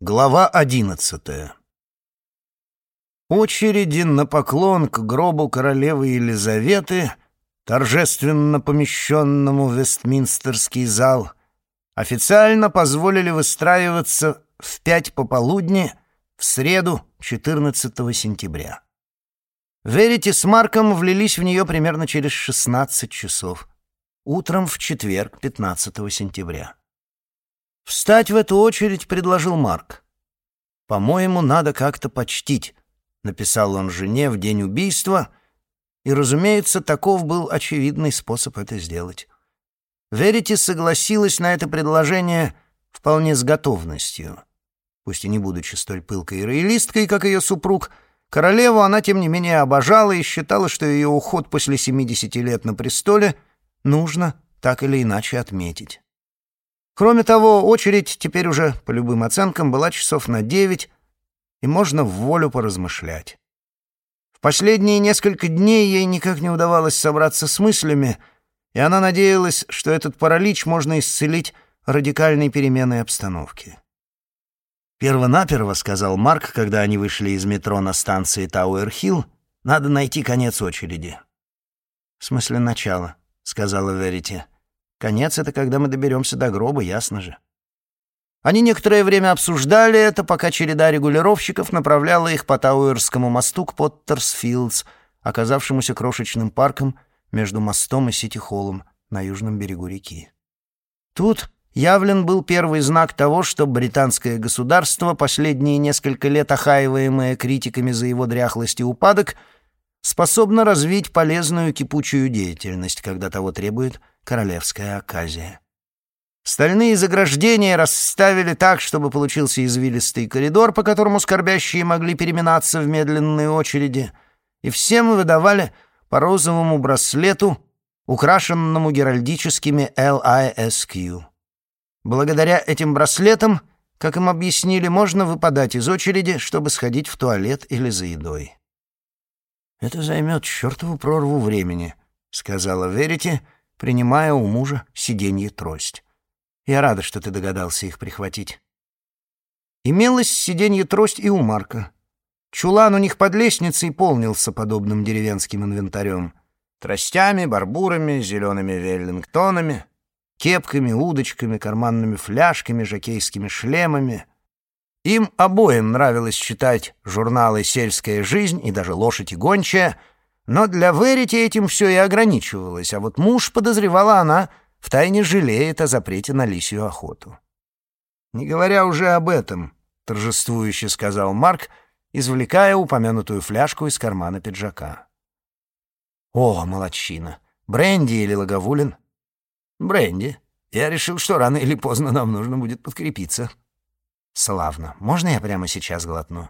Глава одиннадцатая Очереди на поклон к гробу королевы Елизаветы, торжественно помещенному в Вестминстерский зал, официально позволили выстраиваться в пять пополудни в среду 14 сентября. Верите с Марком влились в нее примерно через 16 часов, утром в четверг 15 сентября. «Встать в эту очередь», — предложил Марк. «По-моему, надо как-то почтить», — написал он жене в день убийства, и, разумеется, таков был очевидный способ это сделать. Верити согласилась на это предложение вполне с готовностью. Пусть и не будучи столь пылкой и роялисткой, как ее супруг, королеву она, тем не менее, обожала и считала, что ее уход после 70 лет на престоле нужно так или иначе отметить. Кроме того, очередь теперь уже, по любым оценкам, была часов на девять, и можно вволю поразмышлять. В последние несколько дней ей никак не удавалось собраться с мыслями, и она надеялась, что этот паралич можно исцелить радикальной переменой обстановки. «Первонаперво», — сказал Марк, когда они вышли из метро на станции Тауэр-Хилл, — «надо найти конец очереди». «В смысле начала», — сказала Верити. Конец — это когда мы доберемся до гроба, ясно же. Они некоторое время обсуждали это, пока череда регулировщиков направляла их по Тауэрскому мосту к Поттерсфилдс, оказавшемуся крошечным парком между мостом и Сити-Холлом на южном берегу реки. Тут явлен был первый знак того, что британское государство, последние несколько лет охаиваемое критиками за его дряхлость и упадок, способно развить полезную кипучую деятельность, когда того требует королевская оказия. Стальные заграждения расставили так, чтобы получился извилистый коридор, по которому скорбящие могли переминаться в медленные очереди, и всем выдавали по розовому браслету, украшенному геральдическими LISQ. Благодаря этим браслетам, как им объяснили, можно выпадать из очереди, чтобы сходить в туалет или за едой. «Это займет чертову прорву времени», — сказала Верите, — принимая у мужа сиденье трость. Я рада, что ты догадался их прихватить. Имелось сиденье трость и у Марка. Чулан у них под лестницей полнился подобным деревенским инвентарем. Тростями, барбурами, зелеными веллингтонами, кепками, удочками, карманными фляжками, жакейскими шлемами. Им обоим нравилось читать журналы «Сельская жизнь» и даже «Лошадь и гончая», но для Верити этим все и ограничивалось, а вот муж, подозревала она, втайне жалеет о запрете на лисью охоту. «Не говоря уже об этом», — торжествующе сказал Марк, извлекая упомянутую фляжку из кармана пиджака. «О, молодчина! Бренди или Лаговулин?» «Бренди. Я решил, что рано или поздно нам нужно будет подкрепиться». «Славно. Можно я прямо сейчас глотну?»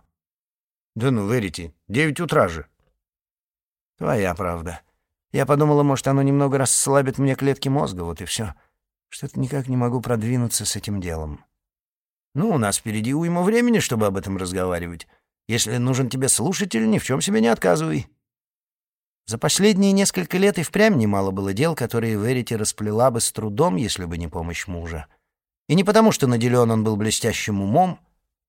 «Да ну, верите, девять утра же», Твоя правда. Я подумала, может, оно немного расслабит мне клетки мозга, вот и все. Что-то никак не могу продвинуться с этим делом. Ну, у нас впереди уйма времени, чтобы об этом разговаривать. Если нужен тебе слушатель, ни в чем себе не отказывай. За последние несколько лет и впрямь немало было дел, которые Верити расплела бы с трудом, если бы не помощь мужа. И не потому, что наделен он был блестящим умом.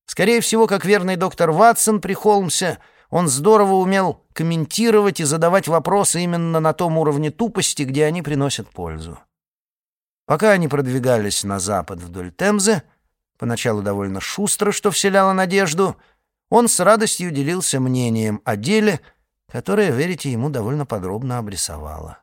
Скорее всего, как верный доктор Ватсон при Холмсе — он здорово умел комментировать и задавать вопросы именно на том уровне тупости, где они приносят пользу. Пока они продвигались на запад вдоль Темзы, поначалу довольно шустро, что вселяло надежду, он с радостью делился мнением о деле, которое, верите, ему довольно подробно обрисовало.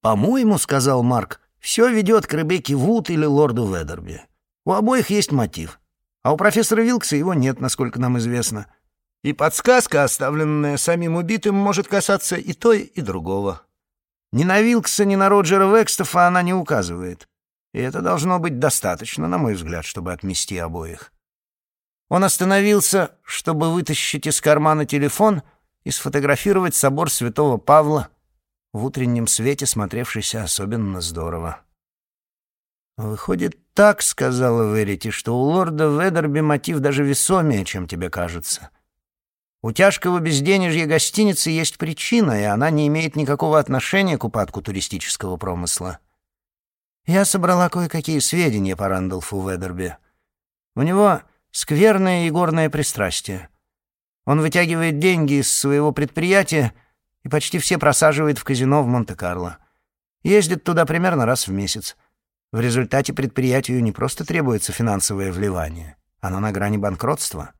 «По-моему, — сказал Марк, — все ведет к Ребекке Вуд или лорду Ведерби. У обоих есть мотив, а у профессора Вилкса его нет, насколько нам известно». И подсказка, оставленная самим убитым, может касаться и той, и другого. Ни на Вилкса, ни на Роджера Векстофа она не указывает. И это должно быть достаточно, на мой взгляд, чтобы отмести обоих. Он остановился, чтобы вытащить из кармана телефон и сфотографировать собор святого Павла, в утреннем свете смотревшийся особенно здорово. «Выходит так, — сказала Верити, — что у лорда Ведерби мотив даже весомее, чем тебе кажется». У тяжкого безденежья гостиницы есть причина, и она не имеет никакого отношения к упадку туристического промысла. Я собрала кое-какие сведения по Рандolфу Ведерби. У него скверное и горное пристрастие. Он вытягивает деньги из своего предприятия и почти все просаживает в казино в Монте-Карло. Ездит туда примерно раз в месяц. В результате предприятию не просто требуется финансовое вливание, оно на грани банкротства.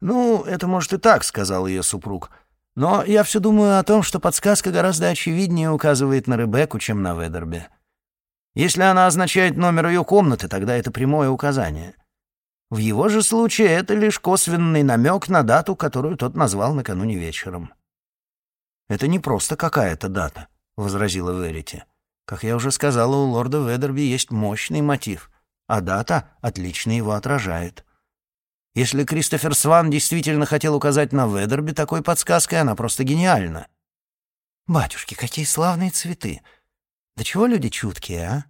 «Ну, это может и так», — сказал ее супруг. «Но я все думаю о том, что подсказка гораздо очевиднее указывает на Ребекку, чем на Ведербе. Если она означает номер ее комнаты, тогда это прямое указание. В его же случае это лишь косвенный намек на дату, которую тот назвал накануне вечером». «Это не просто какая-то дата», — возразила Верити. «Как я уже сказала, у лорда Ведерби есть мощный мотив, а дата отлично его отражает». Если Кристофер Сван действительно хотел указать на Ведерби такой подсказкой, она просто гениальна. «Батюшки, какие славные цветы! Да чего люди чуткие, а?»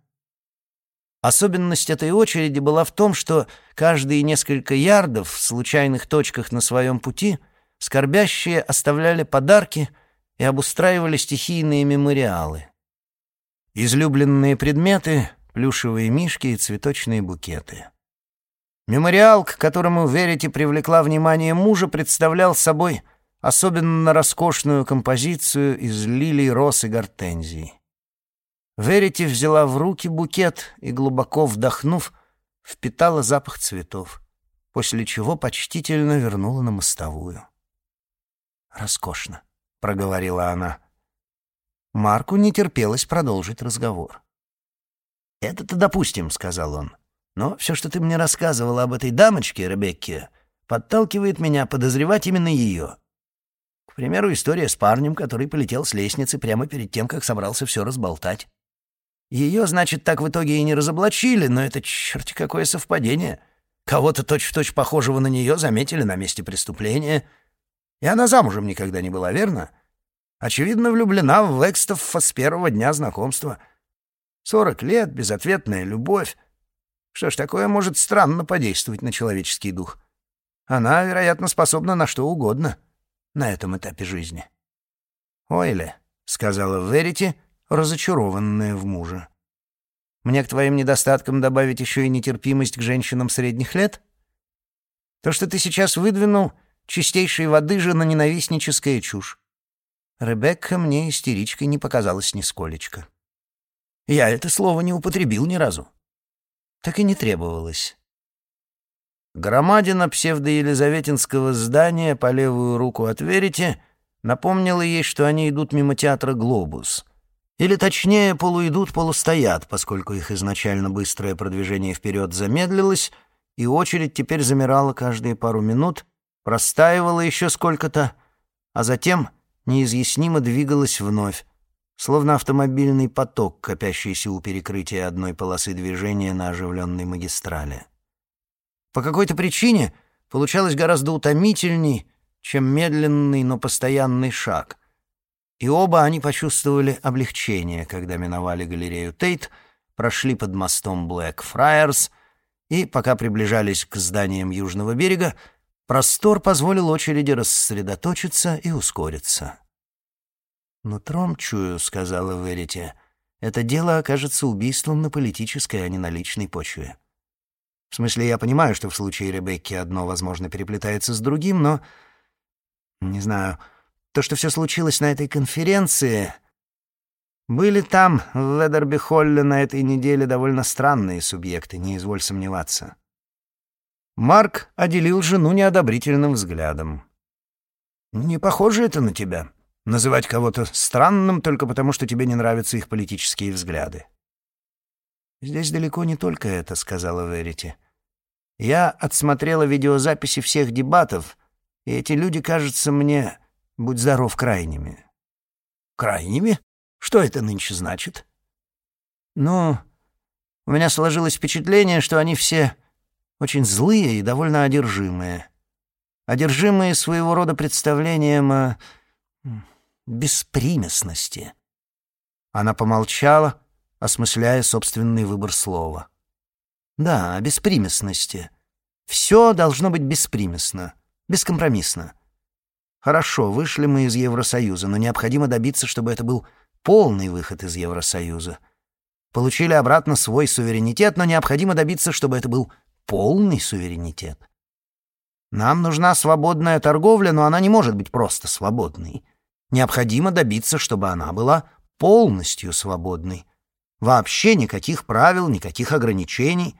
Особенность этой очереди была в том, что каждые несколько ярдов в случайных точках на своем пути скорбящие оставляли подарки и обустраивали стихийные мемориалы. Излюбленные предметы — плюшевые мишки и цветочные букеты — Мемориал, к которому Верити привлекла внимание мужа, представлял собой особенно роскошную композицию из лилий, роз и гортензий. Верити взяла в руки букет и, глубоко вдохнув, впитала запах цветов, после чего почтительно вернула на мостовую. «Роскошно», — проговорила она. Марку не терпелось продолжить разговор. «Это-то допустим», — сказал он. Но все, что ты мне рассказывала об этой дамочке, Ребекке, подталкивает меня подозревать именно ее. К примеру, история с парнем, который полетел с лестницы прямо перед тем, как собрался все разболтать. Ее, значит, так в итоге и не разоблачили, но это черти какое совпадение. Кого-то точь-в-точь похожего на нее заметили на месте преступления. И она замужем никогда не была, верно? Очевидно, влюблена в Векстофа с первого дня знакомства. Сорок лет, безответная любовь. Что ж, такое может странно подействовать на человеческий дух. Она, вероятно, способна на что угодно на этом этапе жизни. «Ойле», — сказала Верити, разочарованная в муже. «Мне к твоим недостаткам добавить еще и нетерпимость к женщинам средних лет? То, что ты сейчас выдвинул, чистейшей воды же на ненавистническая чушь. Ребекка мне истеричкой не показалась нисколечко. Я это слово не употребил ни разу так и не требовалось. Громадина псевдоелизаветинского здания по левую руку от Верите напомнила ей, что они идут мимо театра «Глобус». Или точнее, полуидут, полустоят, поскольку их изначально быстрое продвижение вперед замедлилось, и очередь теперь замирала каждые пару минут, простаивала еще сколько-то, а затем неизъяснимо двигалась вновь, словно автомобильный поток, копящийся у перекрытия одной полосы движения на оживленной магистрали. По какой-то причине получалось гораздо утомительней, чем медленный, но постоянный шаг. И оба они почувствовали облегчение, когда миновали галерею Тейт, прошли под мостом Блэк Фраерс и, пока приближались к зданиям Южного берега, простор позволил очереди рассредоточиться и ускориться. «Нутром чую», — сказала Верите, — «это дело окажется убийством на политической, а не на личной почве». В смысле, я понимаю, что в случае Ребекки одно, возможно, переплетается с другим, но... Не знаю, то, что все случилось на этой конференции... Были там, в Ледерби-Холле, на этой неделе довольно странные субъекты, не изволь сомневаться. Марк отделил жену неодобрительным взглядом. «Не похоже это на тебя», называть кого-то странным только потому, что тебе не нравятся их политические взгляды. «Здесь далеко не только это», — сказала Верити. «Я отсмотрела видеозаписи всех дебатов, и эти люди кажутся мне, будь здоров, крайними». «Крайними? Что это нынче значит?» «Ну, у меня сложилось впечатление, что они все очень злые и довольно одержимые. Одержимые своего рода представлением о беспримесности. Она помолчала, осмысляя собственный выбор слова. Да, беспримесности. Все должно быть беспримесно, бескомпромиссно. Хорошо, вышли мы из Евросоюза, но необходимо добиться, чтобы это был полный выход из Евросоюза. Получили обратно свой суверенитет, но необходимо добиться, чтобы это был полный суверенитет. Нам нужна свободная торговля, но она не может быть просто свободной. Необходимо добиться, чтобы она была полностью свободной. Вообще никаких правил, никаких ограничений.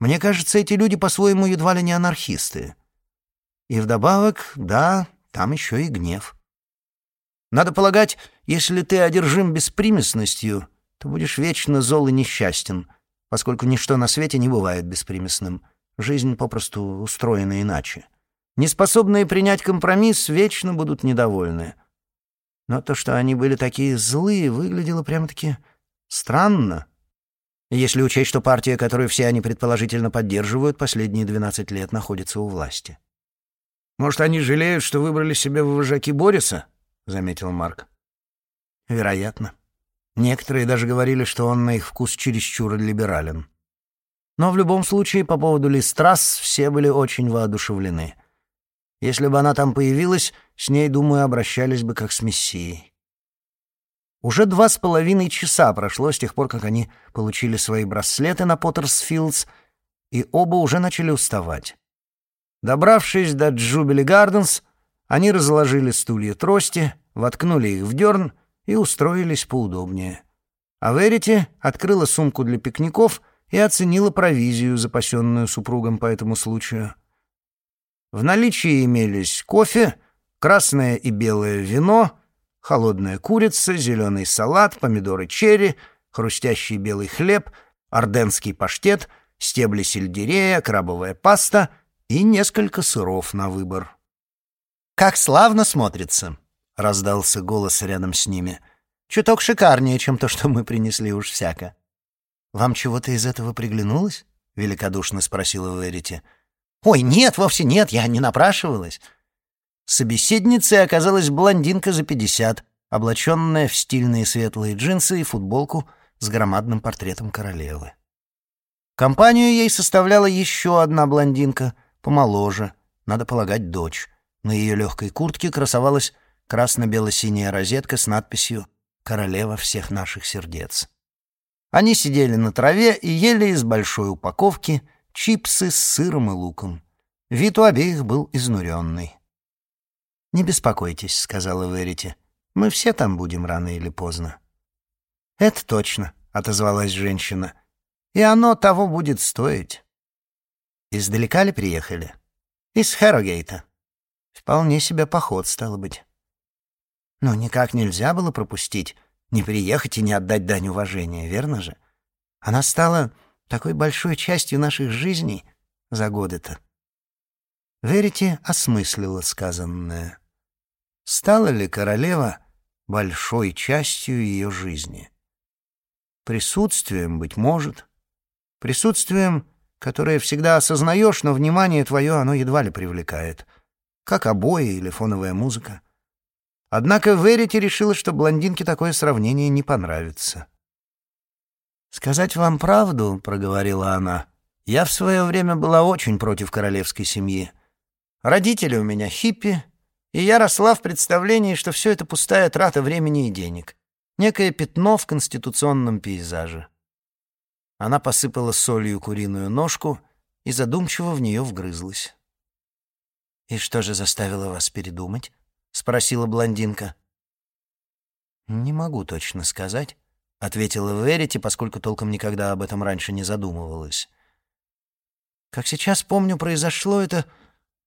Мне кажется, эти люди по-своему едва ли не анархисты. И вдобавок, да, там еще и гнев. Надо полагать, если ты одержим беспримесностью, то будешь вечно зол и несчастен, поскольку ничто на свете не бывает беспримесным. Жизнь попросту устроена иначе. Неспособные принять компромисс вечно будут недовольны. Но то, что они были такие злые, выглядело прямо-таки странно. Если учесть, что партия, которую все они предположительно поддерживают, последние 12 лет находится у власти. «Может, они жалеют, что выбрали себе в вожаки Бориса?» — заметил Марк. «Вероятно. Некоторые даже говорили, что он на их вкус чересчур либерален. Но в любом случае, по поводу Листрас все были очень воодушевлены. Если бы она там появилась, с ней, думаю, обращались бы как с мессией. Уже два с половиной часа прошло с тех пор, как они получили свои браслеты на Поттерсфилдс, и оба уже начали уставать. Добравшись до Джубили Гарденс, они разложили стулья трости, воткнули их в дерн и устроились поудобнее. А Верити открыла сумку для пикников — и оценила провизию, запасенную супругом по этому случаю. В наличии имелись кофе, красное и белое вино, холодная курица, зеленый салат, помидоры черри, хрустящий белый хлеб, орденский паштет, стебли сельдерея, крабовая паста и несколько сыров на выбор. «Как славно смотрится!» — раздался голос рядом с ними. «Чуток шикарнее, чем то, что мы принесли уж всяко». «Вам чего-то из этого приглянулось?» — великодушно спросила Верити. «Ой, нет, вовсе нет, я не напрашивалась». Собеседницей оказалась блондинка за пятьдесят, облаченная в стильные светлые джинсы и футболку с громадным портретом королевы. Компанию ей составляла еще одна блондинка, помоложе, надо полагать, дочь. На ее легкой куртке красовалась красно-бело-синяя розетка с надписью «Королева всех наших сердец». Они сидели на траве и ели из большой упаковки чипсы с сыром и луком. Вид у обеих был изнуренный. «Не беспокойтесь», — сказала Верити. «Мы все там будем рано или поздно». «Это точно», — отозвалась женщина. «И оно того будет стоить». «Издалека ли приехали?» «Из Хэррогейта». «Вполне себе поход, стало быть». «Но никак нельзя было пропустить не приехать и не отдать дань уважения, верно же? Она стала такой большой частью наших жизней за годы-то. Верите осмыслила сказанное. Стала ли королева большой частью ее жизни? Присутствием, быть может. Присутствием, которое всегда осознаешь, но внимание твое оно едва ли привлекает. Как обои или фоновая музыка. Однако Верити решила, что блондинке такое сравнение не понравится. «Сказать вам правду», — проговорила она, — «я в свое время была очень против королевской семьи. Родители у меня хиппи, и я росла в представлении, что все это пустая трата времени и денег, некое пятно в конституционном пейзаже». Она посыпала солью куриную ножку и задумчиво в нее вгрызлась. «И что же заставило вас передумать?» — спросила блондинка. «Не могу точно сказать», — ответила Верити, поскольку толком никогда об этом раньше не задумывалась. «Как сейчас помню, произошло это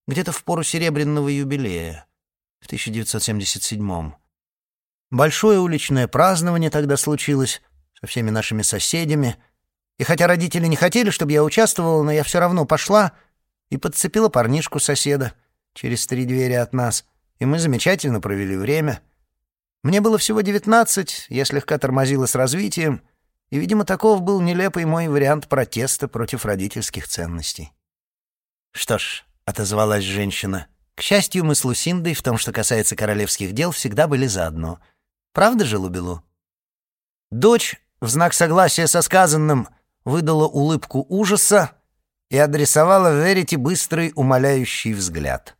где-то в пору Серебряного юбилея, в 1977-м. Большое уличное празднование тогда случилось со всеми нашими соседями, и хотя родители не хотели, чтобы я участвовала, но я все равно пошла и подцепила парнишку соседа через три двери от нас — и мы замечательно провели время. Мне было всего девятнадцать, я слегка тормозила с развитием, и, видимо, таков был нелепый мой вариант протеста против родительских ценностей. «Что ж», — отозвалась женщина, — «к счастью, мы с Лусиндой в том, что касается королевских дел, всегда были заодно. Правда же, Лубилу?» Дочь, в знак согласия со сказанным, выдала улыбку ужаса и адресовала Верите быстрый умоляющий взгляд.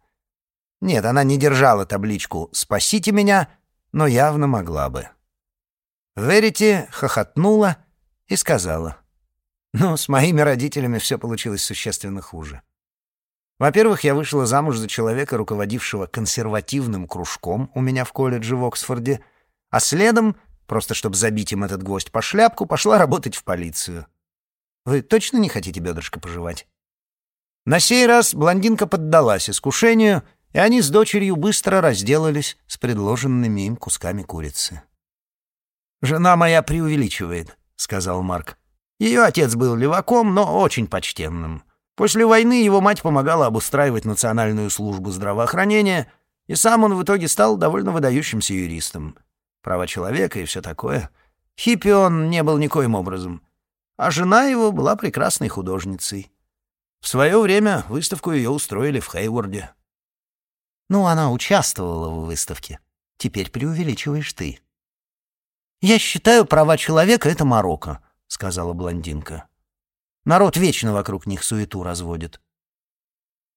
Нет, она не держала табличку «Спасите меня», но явно могла бы. Верити хохотнула и сказала. Но с моими родителями все получилось существенно хуже. Во-первых, я вышла замуж за человека, руководившего консервативным кружком у меня в колледже в Оксфорде, а следом, просто чтобы забить им этот гвоздь по шляпку, пошла работать в полицию. Вы точно не хотите бедрышко пожевать? На сей раз блондинка поддалась искушению, и они с дочерью быстро разделались с предложенными им кусками курицы. «Жена моя преувеличивает», — сказал Марк. «Ее отец был леваком, но очень почтенным. После войны его мать помогала обустраивать национальную службу здравоохранения, и сам он в итоге стал довольно выдающимся юристом. Права человека и все такое. Хиппи он не был никоим образом. А жена его была прекрасной художницей. В свое время выставку ее устроили в Хейворде. Ну, она участвовала в выставке. Теперь преувеличиваешь ты. «Я считаю, права человека — это Марокко», — сказала блондинка. Народ вечно вокруг них суету разводит.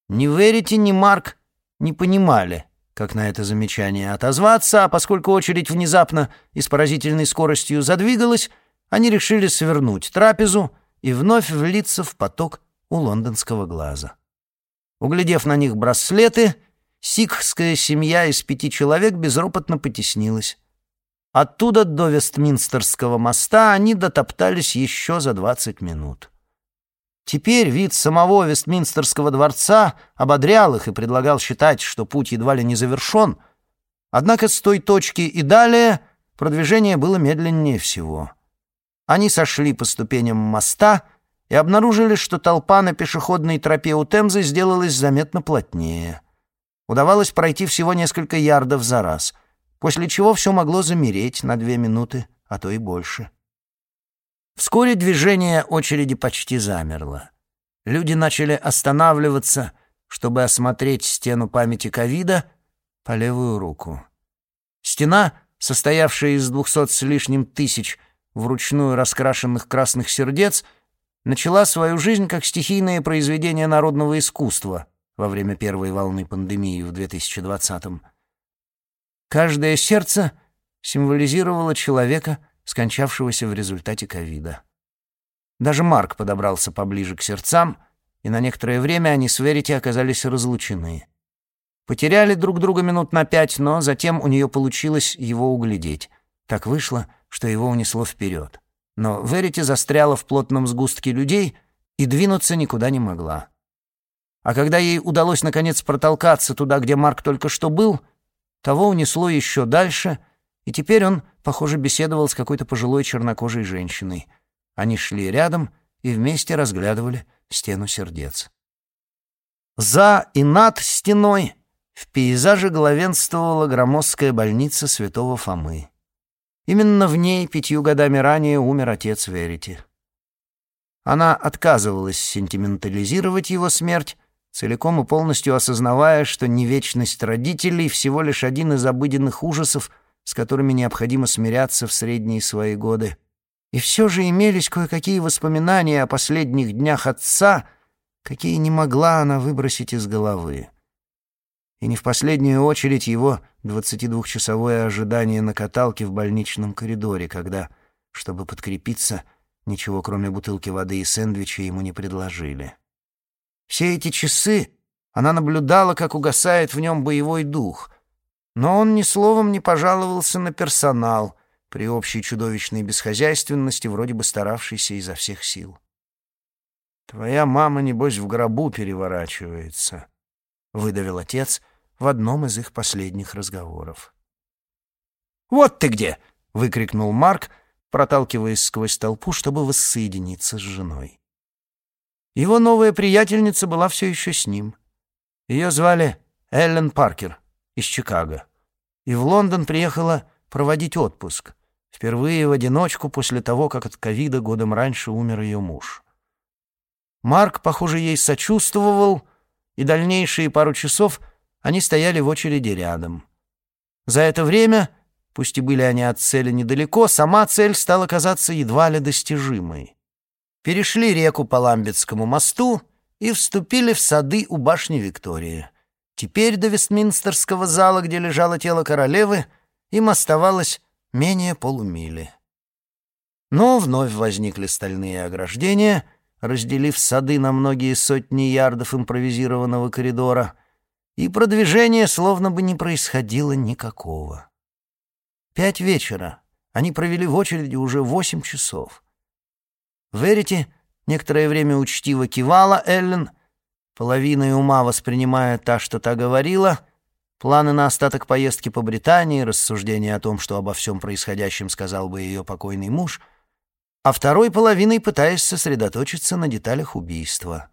Ни Верити, ни Марк не понимали, как на это замечание отозваться, а поскольку очередь внезапно и с поразительной скоростью задвигалась, они решили свернуть трапезу и вновь влиться в поток у лондонского глаза. Углядев на них браслеты, сикхская семья из пяти человек безропотно потеснилась. Оттуда до Вестминстерского моста они дотоптались еще за двадцать минут. Теперь вид самого Вестминстерского дворца ободрял их и предлагал считать, что путь едва ли не завершен. Однако с той точки и далее продвижение было медленнее всего. Они сошли по ступеням моста и обнаружили, что толпа на пешеходной тропе у Темзы сделалась заметно плотнее. Удавалось пройти всего несколько ярдов за раз, после чего все могло замереть на две минуты, а то и больше. Вскоре движение очереди почти замерло. Люди начали останавливаться, чтобы осмотреть стену памяти ковида по левую руку. Стена, состоявшая из двухсот с лишним тысяч вручную раскрашенных красных сердец, начала свою жизнь как стихийное произведение народного искусства во время первой волны пандемии в 2020-м. Каждое сердце символизировало человека — скончавшегося в результате ковида. Даже Марк подобрался поближе к сердцам, и на некоторое время они с Верити оказались разлучены. Потеряли друг друга минут на пять, но затем у нее получилось его углядеть. Так вышло, что его унесло вперед. Но Верити застряла в плотном сгустке людей и двинуться никуда не могла. А когда ей удалось наконец протолкаться туда, где Марк только что был, того унесло еще дальше — и теперь он, похоже, беседовал с какой-то пожилой чернокожей женщиной. Они шли рядом и вместе разглядывали стену сердец. За и над стеной в пейзаже главенствовала громоздкая больница святого Фомы. Именно в ней пятью годами ранее умер отец Верити. Она отказывалась сентиментализировать его смерть, целиком и полностью осознавая, что невечность родителей всего лишь один из обыденных ужасов — с которыми необходимо смиряться в средние свои годы. И все же имелись кое-какие воспоминания о последних днях отца, какие не могла она выбросить из головы. И не в последнюю очередь его 22-часовое ожидание на каталке в больничном коридоре, когда, чтобы подкрепиться, ничего кроме бутылки воды и сэндвича ему не предложили. Все эти часы она наблюдала, как угасает в нем боевой дух — но он ни словом не пожаловался на персонал при общей чудовищной бесхозяйственности, вроде бы старавшейся изо всех сил. «Твоя мама, небось, в гробу переворачивается», — выдавил отец в одном из их последних разговоров. «Вот ты где!» — выкрикнул Марк, проталкиваясь сквозь толпу, чтобы воссоединиться с женой. Его новая приятельница была все еще с ним. Ее звали Эллен Паркер из Чикаго. И в Лондон приехала проводить отпуск. Впервые в одиночку после того, как от ковида годом раньше умер ее муж. Марк, похоже, ей сочувствовал, и дальнейшие пару часов они стояли в очереди рядом. За это время, пусть и были они от цели недалеко, сама цель стала казаться едва ли достижимой. Перешли реку по Ламбетскому мосту и вступили в сады у башни Виктории — Теперь до Вестминстерского зала, где лежало тело королевы, им оставалось менее полумили. Но вновь возникли стальные ограждения, разделив сады на многие сотни ярдов импровизированного коридора, и продвижения словно бы не происходило никакого. Пять вечера. Они провели в очереди уже восемь часов. Верите? Некоторое время учтиво кивала Эллен, половиной ума воспринимая та, что та говорила, планы на остаток поездки по Британии, рассуждения о том, что обо всем происходящем сказал бы ее покойный муж, а второй половиной пытаясь сосредоточиться на деталях убийства.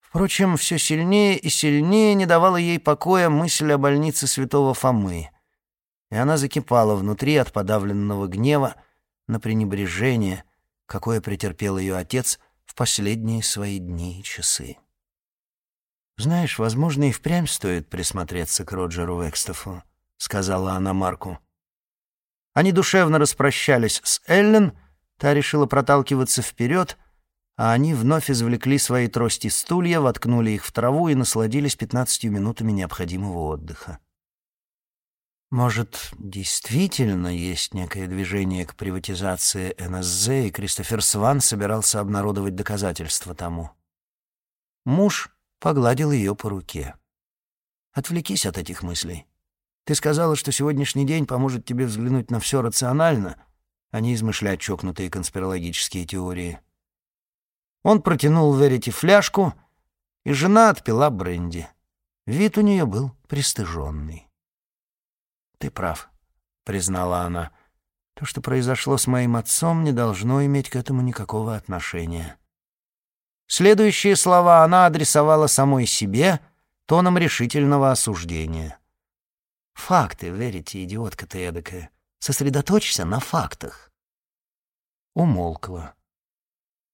Впрочем, все сильнее и сильнее не давала ей покоя мысль о больнице святого Фомы, и она закипала внутри от подавленного гнева на пренебрежение — какое претерпел ее отец в последние свои дни и часы. «Знаешь, возможно, и впрямь стоит присмотреться к Роджеру Векстофу», — сказала она Марку. Они душевно распрощались с Эллен, та решила проталкиваться вперед, а они вновь извлекли свои трости стулья, воткнули их в траву и насладились пятнадцатью минутами необходимого отдыха. Может, действительно есть некое движение к приватизации НСЗ, и Кристофер Сван собирался обнародовать доказательства тому. Муж погладил ее по руке. «Отвлекись от этих мыслей. Ты сказала, что сегодняшний день поможет тебе взглянуть на все рационально, а не измышлять чокнутые конспирологические теории». Он протянул Верити фляжку, и жена отпила бренди. Вид у нее был пристыженный. «Ты прав», — признала она. «То, что произошло с моим отцом, не должно иметь к этому никакого отношения». Следующие слова она адресовала самой себе тоном решительного осуждения. «Факты, верите, идиотка ты эдакая. Сосредоточься на фактах». Умолкла.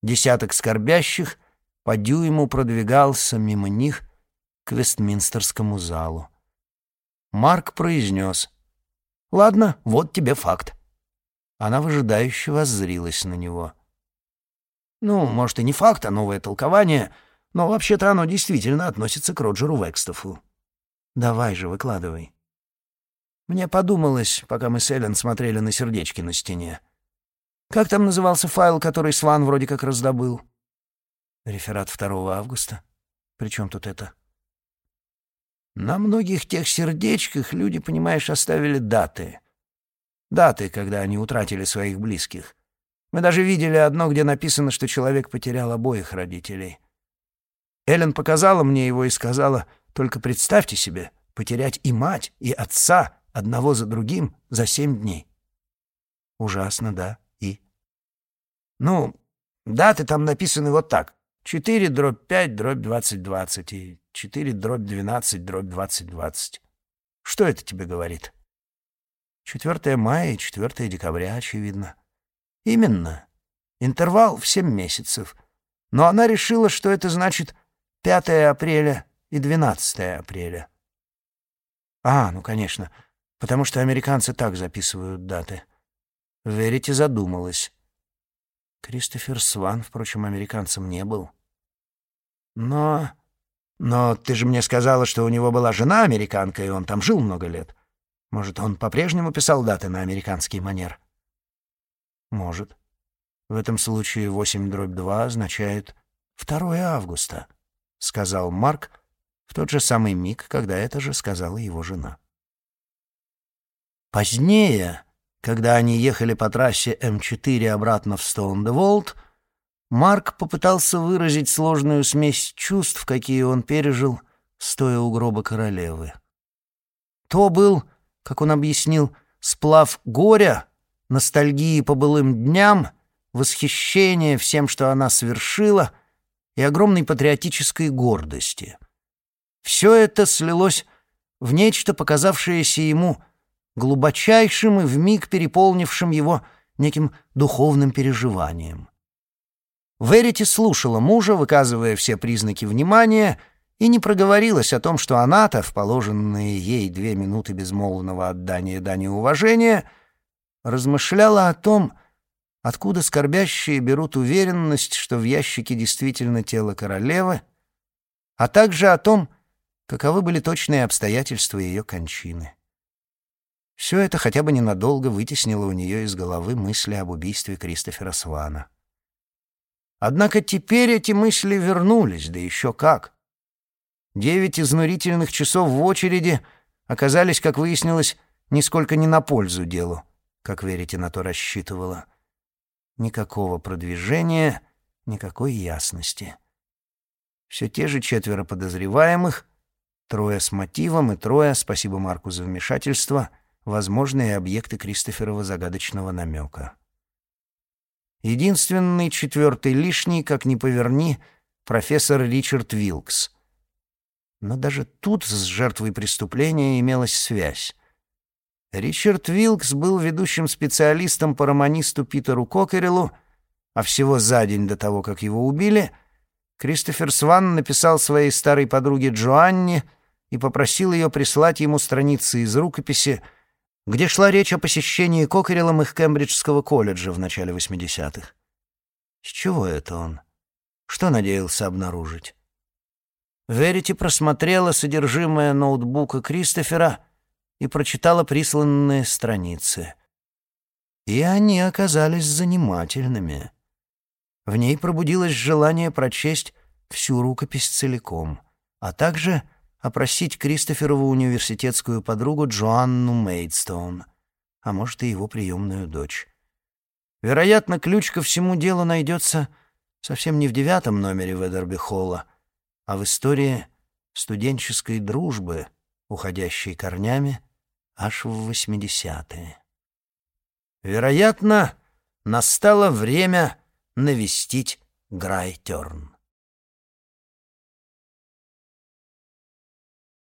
Десяток скорбящих по дюйму продвигался мимо них к Вестминстерскому залу. Марк произнес. «Ладно, вот тебе факт». Она выжидающе воззрилась на него. «Ну, может, и не факт, а новое толкование, но вообще-то оно действительно относится к Роджеру Векстофу. Давай же, выкладывай». Мне подумалось, пока мы с Эллен смотрели на сердечки на стене. Как там назывался файл, который Сван вроде как раздобыл? Реферат 2 августа. Причем тут это? На многих тех сердечках люди, понимаешь, оставили даты. Даты, когда они утратили своих близких. Мы даже видели одно, где написано, что человек потерял обоих родителей. Эллен показала мне его и сказала, только представьте себе, потерять и мать, и отца одного за другим за семь дней. Ужасно, да, и? Ну, даты там написаны вот так. 4 дробь 5 дробь 2020 и 4 дробь 12 дробь 2020. Что это тебе говорит? 4 мая и 4 декабря, очевидно. Именно. Интервал в 7 месяцев. Но она решила, что это значит 5 апреля и 12 апреля. А, ну, конечно, потому что американцы так записывают даты. Верите задумалась. Кристофер Сван, впрочем, американцем не был. Но... Но ты же мне сказала, что у него была жена американка, и он там жил много лет. Может, он по-прежнему писал даты на американский манер? Может. В этом случае 8 дробь 2 означает 2 августа, сказал Марк в тот же самый миг, когда это же сказала его жена. Позднее когда они ехали по трассе М4 обратно в Стоун-де-Волт, Марк попытался выразить сложную смесь чувств, какие он пережил, стоя у гроба королевы. То был, как он объяснил, сплав горя, ностальгии по былым дням, восхищения всем, что она совершила, и огромной патриотической гордости. Все это слилось в нечто, показавшееся ему — глубочайшим и вмиг переполнившим его неким духовным переживанием. Верити слушала мужа, выказывая все признаки внимания, и не проговорилась о том, что она-то, в положенные ей две минуты безмолвного отдания дани уважения, размышляла о том, откуда скорбящие берут уверенность, что в ящике действительно тело королевы, а также о том, каковы были точные обстоятельства ее кончины. Все это хотя бы ненадолго вытеснило у нее из головы мысли об убийстве Кристофера Свана. Однако теперь эти мысли вернулись, да еще как. Девять изнурительных часов в очереди оказались, как выяснилось, нисколько не на пользу делу, как верите, на то рассчитывала. Никакого продвижения, никакой ясности. Все те же четверо подозреваемых, трое с мотивом и трое, спасибо Марку за вмешательство, возможные объекты Кристоферова загадочного намека. Единственный четвертый лишний, как ни поверни, профессор Ричард Вилкс. Но даже тут с жертвой преступления имелась связь. Ричард Вилкс был ведущим специалистом по романисту Питеру Кокерелу, а всего за день до того, как его убили, Кристофер Сван написал своей старой подруге Джоанне и попросил ее прислать ему страницы из рукописи, где шла речь о посещении Кокерелом их Кембриджского колледжа в начале 80-х. С чего это он? Что надеялся обнаружить? Верити просмотрела содержимое ноутбука Кристофера — и прочитала присланные страницы. И они оказались занимательными. В ней пробудилось желание прочесть всю рукопись целиком, а также опросить Кристоферову университетскую подругу Джоанну Мейдстоун, а может и его приемную дочь. Вероятно, ключ ко всему делу найдется совсем не в девятом номере Ведерби Холла, а в истории студенческой дружбы, уходящей корнями аж в 80-е. Вероятно, настало время навестить Грайтерн.